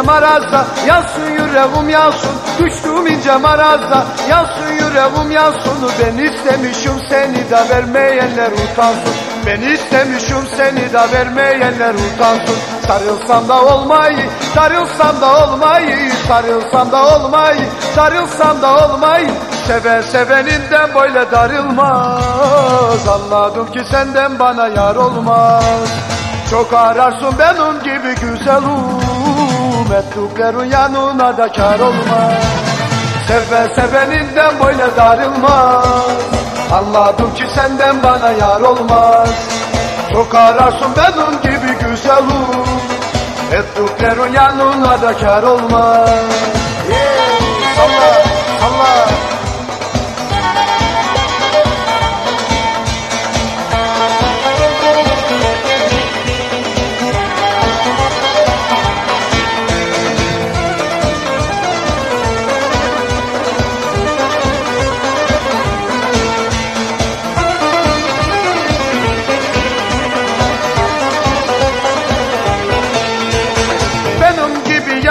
marazda Yansın yüreğim yansın. Düştüm ince marazda Yansın yüreğim yansın. Ben istemişim seni de vermeyenler utansın. Ben istemişim seni de vermeyenler utansın. Sarılsam da olmayı Sarılsam da olmayı Sarılsam da olmayı Sarılsam da olmayı. Seven seveninden böyle darılmaz. Anladım ki senden bana yar olmaz Çok ararsın benim gibi güzelim Ettiklerin yanına da kar olmaz. Seven seveninden böyle darılmaz. Anladım ki senden bana yar olmaz. Çok ararsın benim gibi güzelim Ettiklerin yanına da kar olmaz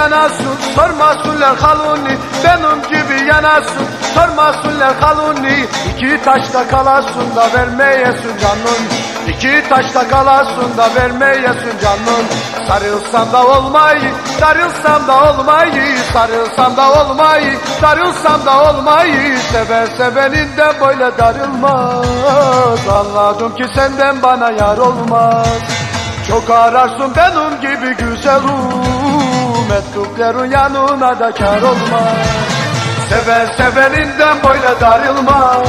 yanasın sormasınlar haluni Benim gibi yanasın sormasınlar haluni İki taşta kalasın da vermeyesin canın İki taşta kalasın da vermeyesin canın Sarılsam da olmayı, sarılsam da olmayı Sarılsam da olmayı, sarılsam da olmayı. Seven seveninden böyle darılmaz Anladım ki senden bana yar olmaz. Çok ararsın benim gibi güzelim Ettiklerin yanına da kar olmaz. Seven seveninden böyle darılmaz.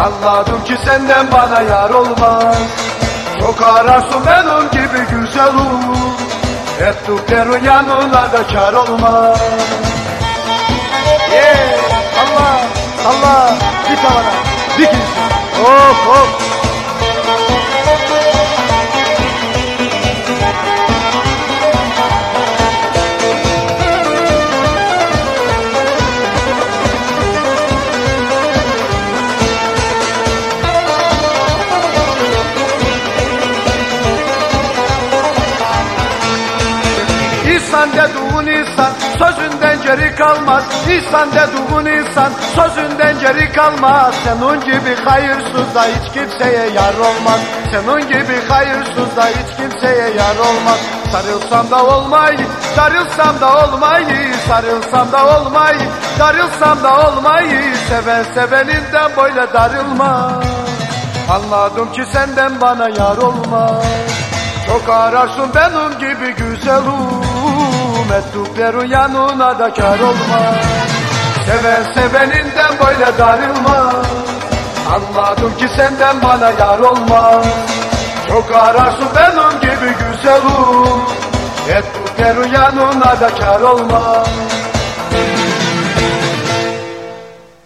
Anladım ki senden bana yar olmaz. Çok ararsın benim gibi güzelim Ettiklerin yanına da kar olmaz. Yeah, Allah, Allah, bir tavana, bir kimse. Hop hop. İnsan dediğin insan sözünden geri kalmaz. İnsan dediğin insan sözünden geri kalmaz. Senin gibi hayırsız da hiç kimseye yar olmaz. Senin gibi hayırsız da hiç kimseye yar olmaz. Sarılsam da olmayı, sarılsam da olmayı Sarılsam da olmayı, sarılsam da olmayı. Seven seveninden böyle darılmaz. Anladım ki senden bana yar olmaz. Çok ararsın benim gibi güzelim Ettiklerin yanına da kar olmaz. Seven seveninden böyle darılmaz. Anladım ki senden bana yar olmaz. Çok ararsın benim gibi güzelim Ettiklerin yanına da kar olmaz